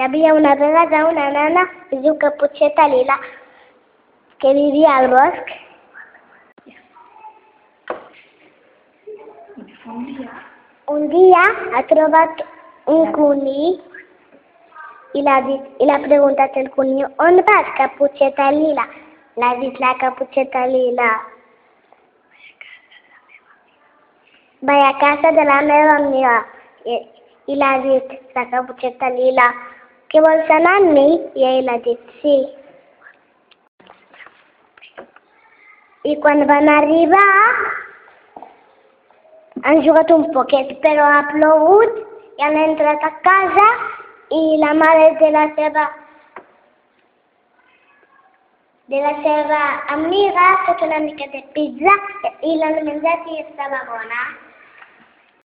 Hi havia una vegada una nana que es diu Caputxeta Lila que vivia al bosc Un dia, Un dia ha trobat un conill i l'ha dit, i l'ha preguntat el conill, on vas, caputxeta lila? L'ha dit la caputxeta lila. Vaig a casa de la meva amiga. I, i l'ha dit la caputxeta lila, que vols anar amb mi? I ell ha dit sí. I quan van arribar, han jugat un poquet, però ha plogut i han entrat a casa i la mare de la seva de la seva amiga ha fet una mica de pizza i l'han menjat i estava bona.